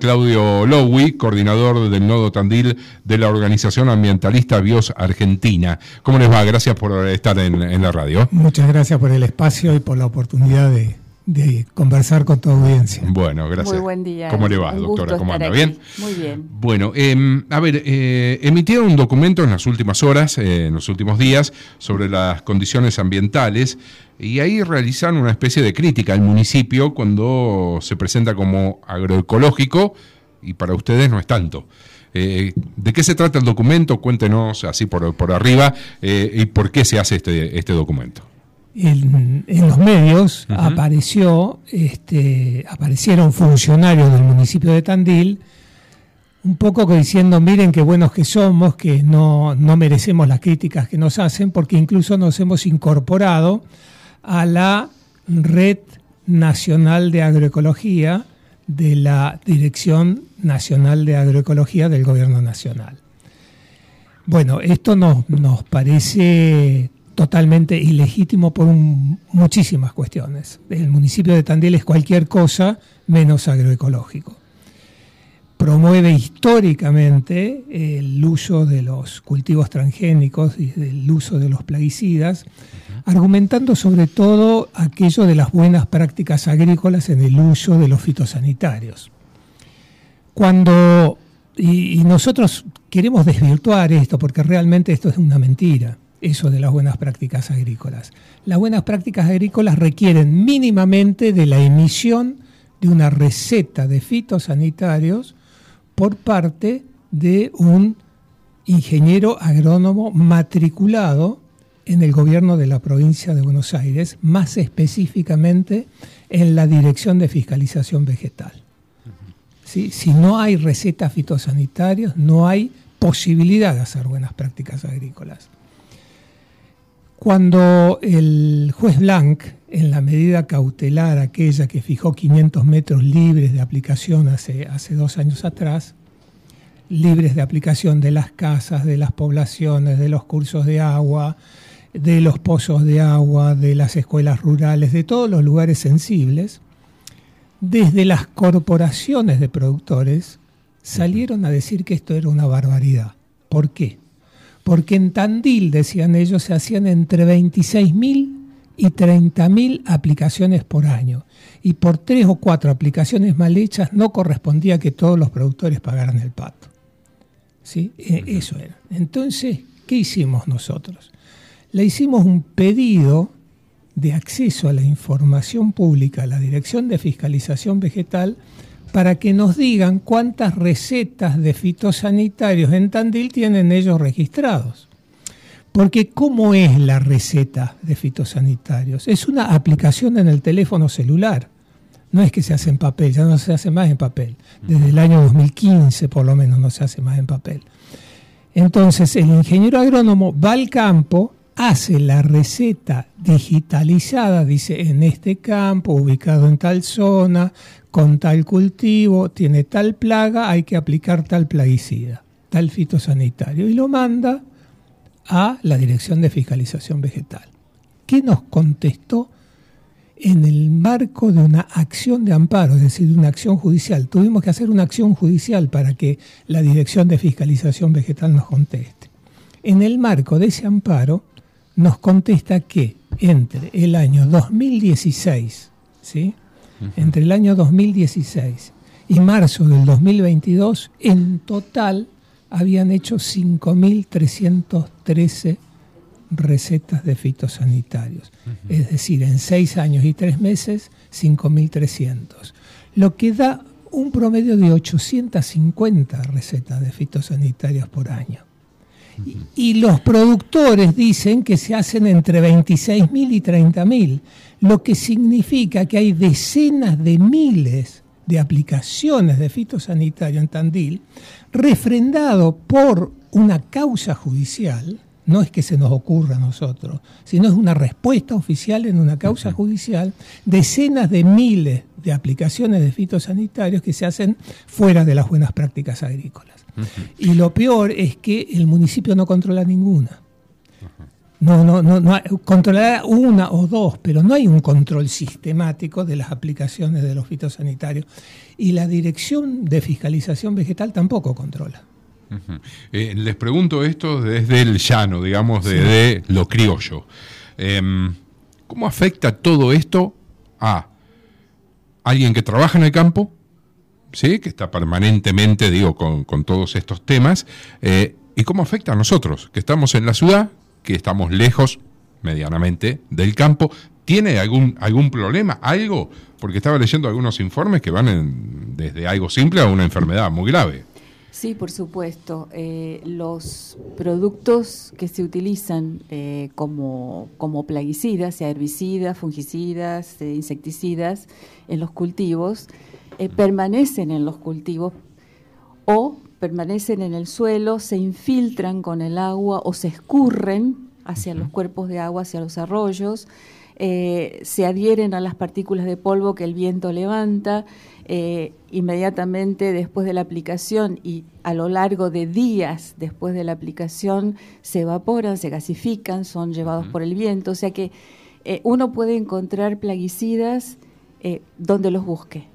Claudio Lowy, coordinador del Nodo Tandil de la organización ambientalista Bios Argentina. ¿Cómo les va? Gracias por estar en, la radio. Muchas gracias por el espacio y por la oportunidad de, conversar con tu audiencia. Bueno, gracias. Muy buen día. ¿Cómo le va, doctora? ¿Cómo anda? ¿Bien? Muy bien. Bueno, em, a ver, eh, emitieron un documento en las últimas horas, eh, en los últimos días, sobre las condiciones ambientales y ahí realizan una especie de crítica al municipio cuando se presenta como agroecológico y para ustedes no es tanto. Eh, ¿De qué se trata el documento? Cuéntenos así por, por arriba eh, y por qué se hace este, este documento. En, los medios apareció, este, aparecieron funcionarios del municipio de Tandil un poco diciendo, miren qué buenos que somos, que no, no merecemos las críticas que nos hacen, porque incluso nos hemos incorporado a la Red Nacional de Agroecología de la Dirección Nacional de Agroecología del Gobierno Nacional. Bueno, esto nos, nos parece totalmente ilegítimo por muchísimas cuestiones. El municipio de Tandil es cualquier cosa menos agroecológico. Promueve históricamente el uso de los cultivos transgénicos y el uso de los plaguicidas argumentando sobre todo aquello de las buenas prácticas agrícolas en el uso de los fitosanitarios. Cuando, y, nosotros queremos desvirtuar esto porque realmente esto es una mentira, eso de las buenas prácticas agrícolas. Las buenas prácticas agrícolas requieren mínimamente de la emisión de una receta de fitosanitarios por parte de un ingeniero agrónomo matriculado en el gobierno de la provincia de Buenos Aires, más específicamente en la Dirección de Fiscalización Vegetal. Si no hay recetas fitosanitarias, no hay posibilidad de hacer buenas prácticas agrícolas. Cuando el juez Blanc, en la medida cautelar aquella que fijó 500 metros libres de aplicación hace, hace dos años atrás, libres de aplicación de las casas, de las poblaciones, de los cursos de agua, de los pozos de agua, de las escuelas rurales, de todos los lugares sensibles, desde las corporaciones de productores salieron a decir que esto era una barbaridad. ¿Por qué? Porque en Tandil, decían ellos, se hacían entre 26.000 y 30.000 aplicaciones por año. Y por tres o cuatro aplicaciones mal hechas no correspondía que todos los productores pagaran el pato. ¿Sí? E, eso era. Entonces, ¿qué hicimos nosotros? le hicimos un pedido de acceso a la información pública a la Dirección de Fiscalización Vegetal para que nos digan cuántas recetas de fitosanitarios en Tandil tienen ellos registrados. Porque ¿cómo es la receta de fitosanitarios? Es una aplicación en el teléfono celular. No es que se hace en papel, ya no se hace más en papel. Desde el año 2015 por lo menos no se hace más en papel. Entonces el ingeniero agrónomo va al campo hace la receta digitalizada, dice, en este campo, ubicado en tal zona, con tal cultivo, tiene tal plaga, hay que aplicar tal plaguicida, tal fitosanitario, y lo manda a la Dirección de Fiscalización Vegetal. ¿Qué nos contestó? En el marco de una acción de amparo, es decir, de una acción judicial. Tuvimos que hacer una acción judicial para que la Dirección de Fiscalización Vegetal nos conteste. En el marco de ese amparo, nos contesta que entre el año 2016, ¿sí? Entre el año 2016 y marzo del 2022, en total habían hecho 5.313 recetas de fitosanitarios. Es decir, en seis años y tres meses, 5.300. Lo que da un promedio de 850 recetas de fitosanitarios por año. Y los productores dicen que se hacen entre 26.000 y 30.000, lo que significa que hay decenas de miles de aplicaciones de fitosanitario en Tandil, refrendado por una causa judicial, no es que se nos ocurra a nosotros, sino es una respuesta oficial en una causa judicial, decenas de miles de aplicaciones de fitosanitarios que se hacen fuera de las buenas prácticas agrícolas. Y lo peor es que el municipio no controla ninguna. No, no, no, no controlará una o dos, pero no hay un control sistemático de las aplicaciones de los fitosanitarios. Y la Dirección de Fiscalización Vegetal tampoco controla. Eh, les pregunto esto desde el llano, digamos, desde lo criollo. Em, ¿Cómo afecta todo esto a alguien que trabaja en el campo, ¿sí? que está permanentemente, digo, con, todos estos temas, eh, y cómo afecta a nosotros, que estamos en la ciudad, que estamos lejos medianamente del campo. ¿Tiene algún, algún problema? ¿Algo? Porque estaba leyendo algunos informes que van desde algo simple a una enfermedad muy grave. Sí, por supuesto. Eh, los productos que se utilizan eh, como, como, plaguicidas, sea herbicidas, fungicidas, eh, insecticidas, en los cultivos, permanecen en los cultivos o permanecen en el suelo, se infiltran con el agua o se escurren hacia los cuerpos de agua, hacia los arroyos, se adhieren a las partículas de polvo que el viento levanta eh, inmediatamente después de la aplicación y a lo largo de días después de la aplicación se evaporan, se gasifican, son llevados por el viento. O sea que eh, uno puede encontrar plaguicidas eh, donde los busque,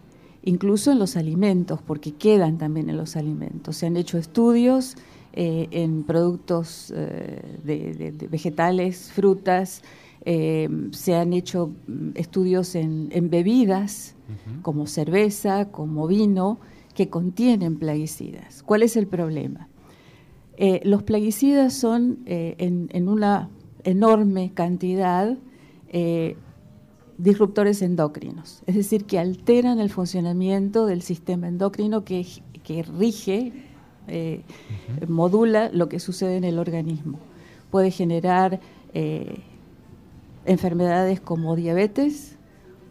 incluso en los alimentos, porque quedan también en los alimentos. Se han hecho estudios en productos de, vegetales, frutas, se han hecho mm, estudios en bebidas como cerveza, como vino, que contienen plaguicidas. ¿Cuál es el problema? Eh, los plaguicidas son eh, en, una enorme cantidad eh, disruptores endocrinos, es decir, que alteran el funcionamiento del sistema endocrino que, que rige, modula lo que sucede en el organismo. Puede generar enfermedades como diabetes,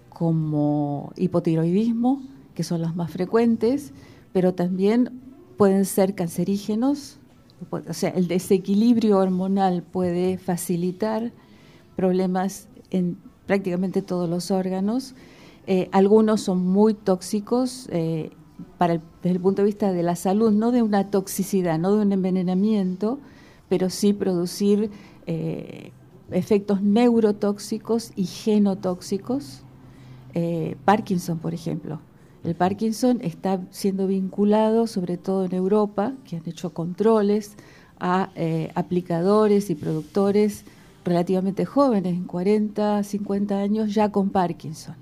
como hipotiroidismo, que son las más frecuentes, pero también pueden ser cancerígenos, o sea, el desequilibrio hormonal puede facilitar problemas en prácticamente todos los órganos. Eh, algunos son muy tóxicos eh, para desde el punto de vista de la salud, no de una toxicidad, no de un envenenamiento, pero sí producir eh, efectos neurotóxicos y genotóxicos Parkinson, por ejemplo. El Parkinson está siendo vinculado, sobre todo en Europa, que han hecho controles a aplicadores y productores relativamente jóvenes, en 40, 50 años, ya con Parkinson.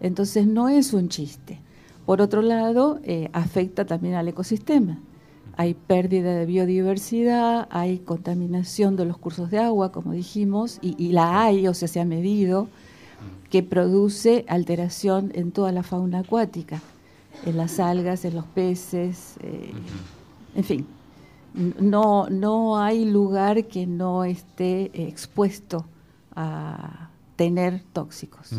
Entonces no es un chiste. Por otro lado, eh, afecta también al ecosistema. Hay pérdida de biodiversidad, hay contaminación de los cursos de agua, como dijimos, y, y la hay, o sea, se ha medido que produce alteración en toda la fauna acuática, en las algas, en los peces, eh, en fin. No, no hay lugar que no esté expuesto a tener tóxicos.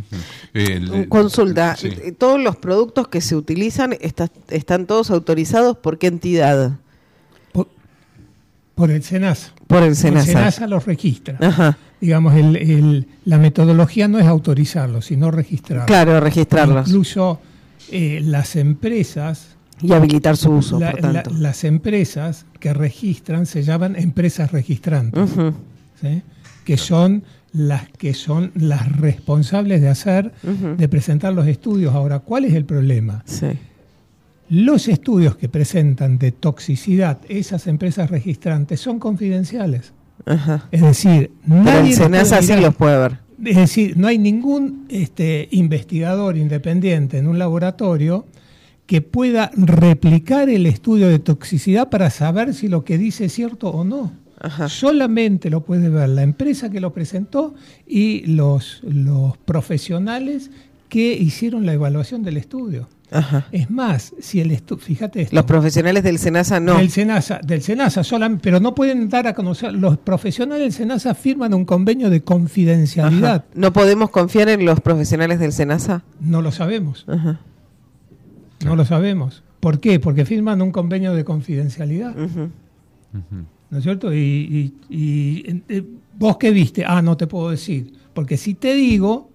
Consulta, ¿todos los productos que se utilizan están todos autorizados por qué entidad? Por, el SENASA. Por el SENASA. El SENASA los registra. Ajá digamos, el, la metodología no es autorizarlo, sino registrarlo. Claro, registrarlos. Incluso eh, las empresas... Y habilitar su uso, por tanto. las empresas que registran se llaman empresas registrantes, que son las que son las responsables de hacer, de presentar los estudios. Ahora, ¿cuál es el problema? Sí. Los estudios que presentan de toxicidad esas empresas registrantes son confidenciales. Es decir, nadie los puede ver. Es decir, no hay ningún este, investigador independiente en un laboratorio que pueda replicar el estudio de toxicidad para saber si lo que dice es cierto o no. Solamente lo puede ver la empresa que lo presentó y los, los profesionales que hicieron la evaluación del estudio. Es más, si el fíjate Los profesionales del SENASA no. Del SENASA, del SENASA solamente, pero no pueden dar a conocer, los profesionales del SENASA firman un convenio de confidencialidad. ¿No podemos confiar en los profesionales del SENASA? No lo sabemos. No lo sabemos. ¿Por qué? Porque firman un convenio de confidencialidad. ¿No es cierto? Y, y, eh, vos qué viste, ah, no te puedo decir. Porque si te digo,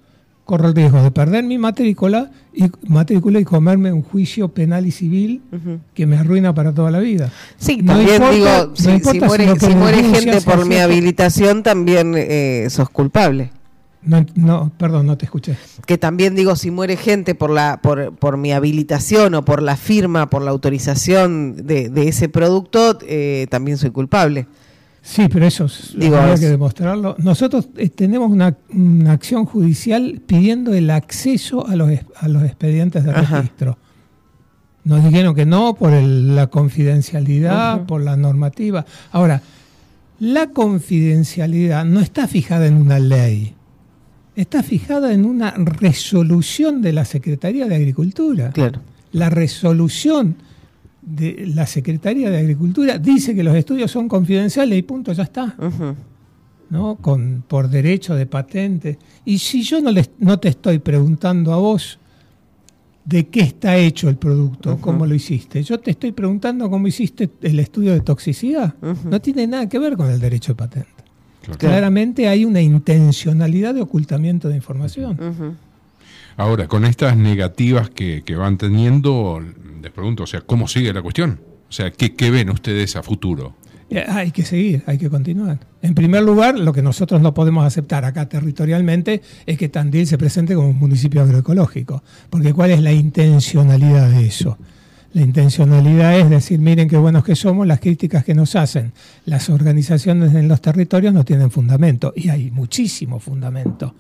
corro el riesgo de perder mi matrícula y matrícula y comerme un juicio penal y civil que me arruina para toda la vida. Sí, también digo, si, muere, gente por mi habilitación, también eh, sos culpable. No, no, perdón, no te escuché. Que también digo, si muere gente por la por, por mi habilitación o por la firma, por la autorización de, de ese producto, eh, también soy culpable. Sí, pero eso digo, que demostrarlo. Nosotros eh, tenemos una, acción judicial pidiendo el acceso a los, a los expedientes de registro. Nos dijeron que no por la confidencialidad, por la normativa. Ahora, la confidencialidad no está fijada en una ley está fijada en una resolución de la Secretaría de Agricultura. Claro. La resolución de la Secretaría de Agricultura dice que los estudios son confidenciales y punto, ya está. ¿No? Con, por derecho de patente. Y si yo no, les, no te estoy preguntando a vos de qué está hecho el producto, cómo lo hiciste, yo te estoy preguntando cómo hiciste el estudio de toxicidad. No tiene nada que ver con el derecho de patente. Claramente hay una intencionalidad de ocultamiento de información. Ahora, con estas negativas que, van teniendo, les pregunto, o sea, ¿cómo sigue la cuestión? O sea, ¿qué, ven ustedes a futuro? Eh, hay que seguir, hay que continuar. En primer lugar, lo que nosotros no podemos aceptar acá territorialmente es que Tandil se presente como un municipio agroecológico. Porque ¿cuál es la intencionalidad de eso? La intencionalidad es decir, miren qué buenos que somos, las críticas que nos hacen. Las organizaciones en los territorios no tienen fundamento, y hay muchísimo fundamento.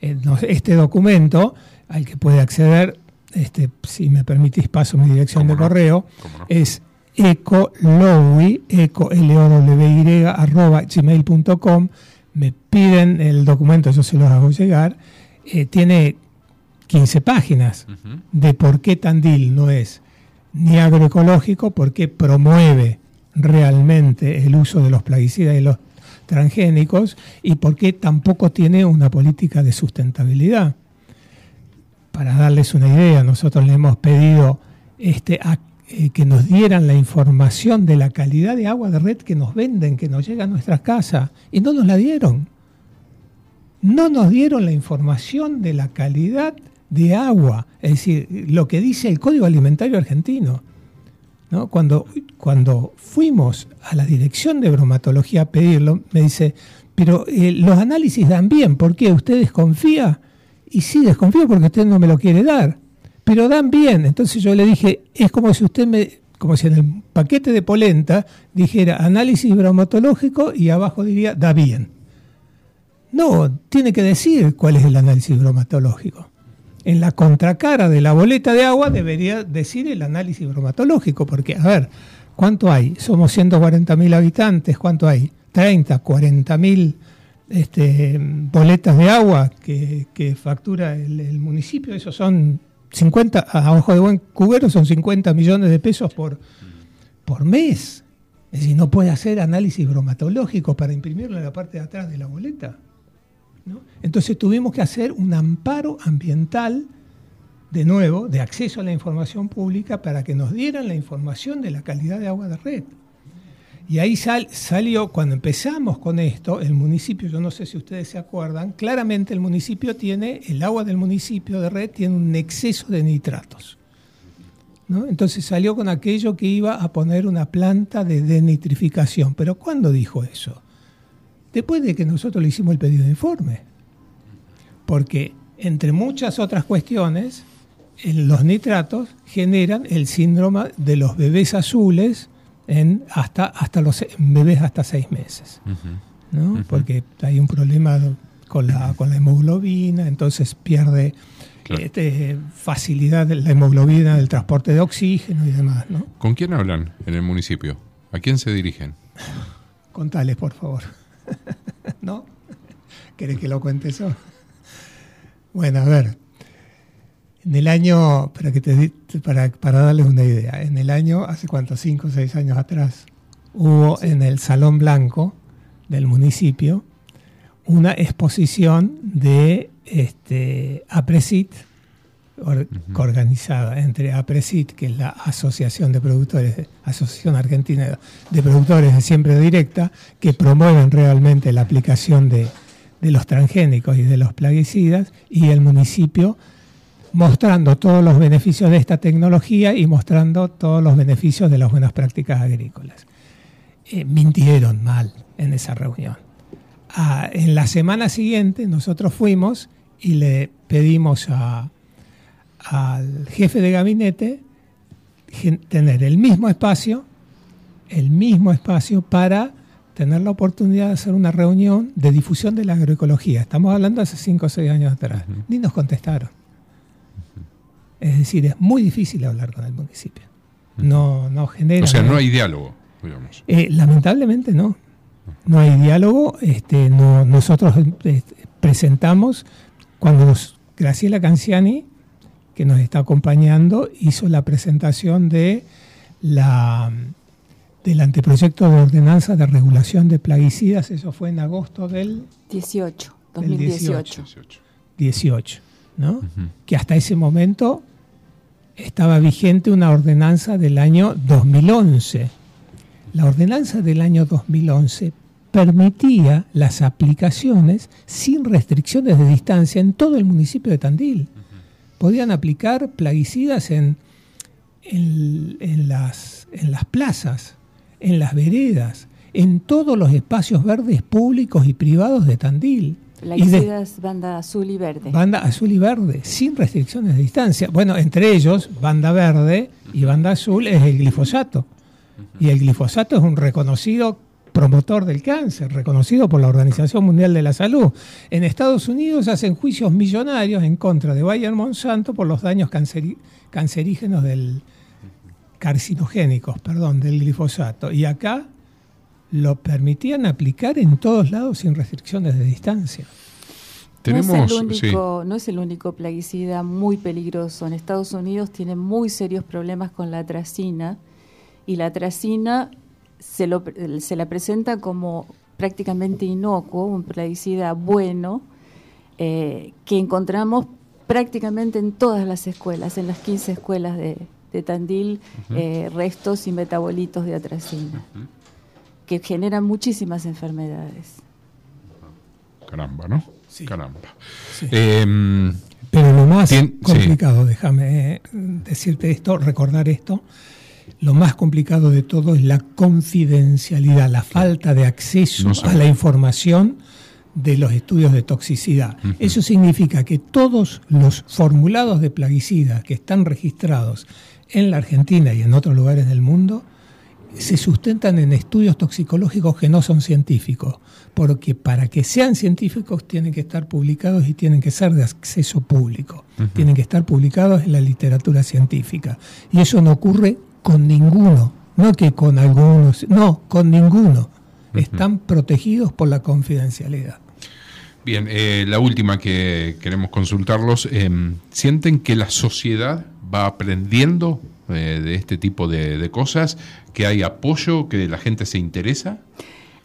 Eh, este documento, al que puede acceder, este, si me permitís paso mi dirección de correo, es ecolowy, eco l o w y arroba gmail.com, me piden el documento, yo se los hago llegar, eh, tiene 15 páginas de por qué Tandil no es ni agroecológico porque promueve realmente el uso de los plaguicidas y los transgénicos y porque tampoco tiene una política de sustentabilidad. Para darles una idea, nosotros le hemos pedido este, eh, que nos dieran la información de la calidad de agua de red que nos venden, que nos llega a nuestras casas, y no nos la dieron. No nos dieron la información de la calidad de agua, es decir, lo que dice el Código Alimentario Argentino. ¿no? Cuando, cuando fuimos a la dirección de bromatología a pedirlo, me dice, pero eh, los análisis dan bien, ¿por qué? ¿Usted desconfía? Y sí, desconfío porque usted no me lo quiere dar, pero dan bien. Entonces yo le dije, es como si usted me, como si en el paquete de polenta dijera análisis bromatológico y abajo diría, da bien. No, tiene que decir cuál es el análisis bromatológico en la contracara de la boleta de agua debería decir el análisis bromatológico, porque, a ver, ¿cuánto hay? Somos 140.000 habitantes, ¿cuánto hay? 30, 40.000 este, boletas de agua que, factura el, municipio, eso son 50, a ojo de buen cubero, son 50 millones de pesos por, por mes. Es decir, no puede hacer análisis bromatológico para imprimirlo en la parte de atrás de la boleta. Entonces tuvimos que hacer un amparo ambiental, de nuevo, de acceso a la información pública para que nos dieran la información de la calidad de agua de red. Y ahí salió, cuando empezamos con esto, el municipio, yo no sé si ustedes se acuerdan, claramente el municipio tiene, el agua del municipio de red tiene un exceso de nitratos. Entonces salió con aquello que iba a poner una planta de denitrificación. Pero ¿cuándo dijo eso? Después de que nosotros le hicimos el pedido de informe. Porque, entre muchas otras cuestiones, los nitratos generan el síndrome de los bebés azules en hasta, hasta los bebés hasta seis meses. Porque hay un problema con la, con la hemoglobina, entonces pierde este, facilidad de la hemoglobina del transporte de oxígeno y demás. ¿no? ¿Con quién hablan en el municipio? ¿A quién se dirigen? Contales, por favor. ¿No? ¿Querés que lo cuente eso? Bueno, a ver. En el año, para, que te, para, para darles una idea, en el año, hace cuánto, cinco o seis años atrás, hubo en el Salón Blanco del municipio una exposición de este, APRESIT, organizada entre APRESIT, que es la Asociación de Productores, Asociación Argentina de Productores de Siempre Directa, que promueven realmente la aplicación de, de los transgénicos y de los plaguicidas y el municipio mostrando todos los beneficios de esta tecnología y mostrando todos los beneficios de las buenas prácticas agrícolas. Eh, mintieron mal en esa reunión. Ah, en la semana siguiente nosotros fuimos y le pedimos a, al jefe de gabinete tener el mismo espacio, el mismo espacio para tener la oportunidad de hacer una reunión de difusión de la agroecología. Estamos hablando hace 5 o 6 años atrás. Ni nos contestaron. Es decir, es muy difícil hablar con el municipio. No, no genera... O sea, no hay diálogo, digamos. Eh, lamentablemente no. No hay diálogo. Este, no, nosotros eh, presentamos, cuando nos, Graciela Canciani, que nos está acompañando, hizo la presentación de la del anteproyecto de ordenanza de regulación de plaguicidas, eso fue en agosto del 18, 2018. 18, ¿no? Que hasta ese momento estaba vigente una ordenanza del año 2011. La ordenanza del año 2011 permitía las aplicaciones sin restricciones de distancia en todo el municipio de Tandil. Podían aplicar plaguicidas en, en, las, en las plazas, en las veredas, en todos los espacios verdes públicos y privados de Tandil. Plaguicidas banda azul y verde. Banda azul y verde, sin restricciones de distancia. Bueno, entre ellos, banda verde y banda azul es el glifosato. Y el glifosato es un reconocido promotor del cáncer, reconocido por la Organización Mundial de la Salud. En Estados Unidos hacen juicios millonarios en contra de Bayer Monsanto por los daños cancerígenos del, carcinogénicos, perdón, del glifosato. Y acá lo permitían aplicar en todos lados sin restricciones de distancia. Tenemos, no, es el único, no es el único plaguicida muy peligroso. En Estados Unidos tienen muy serios problemas con la tracina y la tracina se, lo, se la presenta como prácticamente inocuo, un plaguicida bueno, eh, que encontramos prácticamente en todas las escuelas, en las 15 escuelas de, de Tandil eh, restos y metabolitos de atracina, que generan muchísimas enfermedades. Caramba, ¿no? Sí. Caramba. Em, Pero lo más complicado, déjame eh, decirte esto, recordar esto, lo más complicado de todo es la confidencialidad, la falta de acceso a la información de los estudios de toxicidad. Eso significa que todos los formulados de plaguicidas que están registrados en la Argentina y en otros lugares del mundo se sustentan en estudios toxicológicos que no son científicos, porque para que sean científicos tienen que estar publicados y tienen que ser de acceso público, tienen que estar publicados en la literatura científica. Y eso no ocurre con ninguno, no que con algunos, no, con ninguno. Están protegidos por la confidencialidad. Bien, eh, la última que queremos consultarlos, em, ¿sienten que la sociedad va aprendiendo eh, de este tipo de, cosas, que hay apoyo, que la gente se interesa?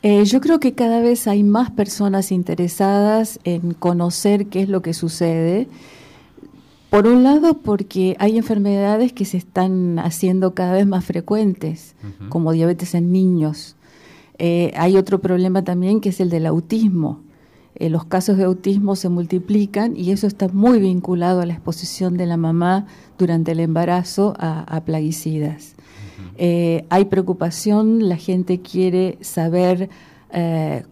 Eh, yo creo que cada vez hay más personas interesadas en conocer qué es lo que sucede. Por un lado, porque hay enfermedades que se están haciendo cada vez más frecuentes, como diabetes en niños. Eh, hay otro problema también que es el del autismo. Eh, los casos de autismo se multiplican y eso está muy vinculado a la exposición de la mamá durante el embarazo a, plaguicidas. Eh, hay preocupación, la gente quiere saber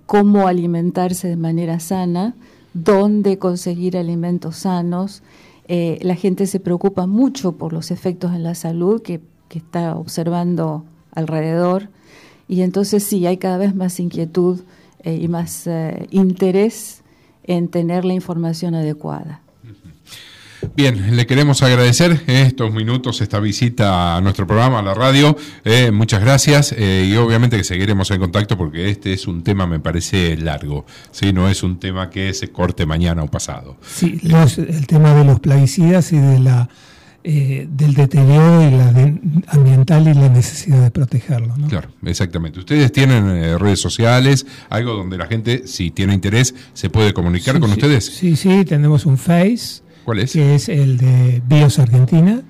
cómo alimentarse de manera sana, dónde conseguir alimentos sanos. La gente se preocupa mucho por los efectos en la salud que, que está observando alrededor y entonces sí, hay cada vez más inquietud eh, y más eh, interés en tener la información adecuada. Bien, le queremos agradecer estos minutos, esta visita a nuestro programa, a la radio. Eh, muchas gracias y obviamente que seguiremos en contacto porque este es un tema, me parece, largo. ¿sí? No es un tema que se corte mañana o pasado. Sí, el tema de los plaguicidas y de la eh, del deterioro y la ambiental y la necesidad de protegerlo. Claro, exactamente. Ustedes tienen eh, redes sociales, algo donde la gente, si tiene interés, se puede comunicar con ustedes. Sí, sí, tenemos un Face. ¿Cuál es? Que es el de Bios Argentina.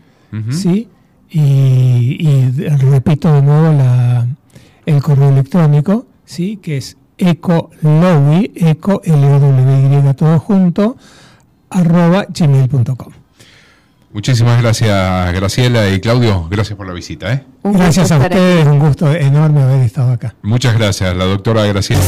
Sí. Y, repito de nuevo la, el correo electrónico, sí, que es ecolowy, eco, L-W-Y, todo junto, arroba gmail.com. Muchísimas gracias, Graciela y Claudio. Gracias por la visita. ¿eh? Gracias a ustedes, un gusto enorme haber estado acá. Muchas gracias, la doctora Graciela.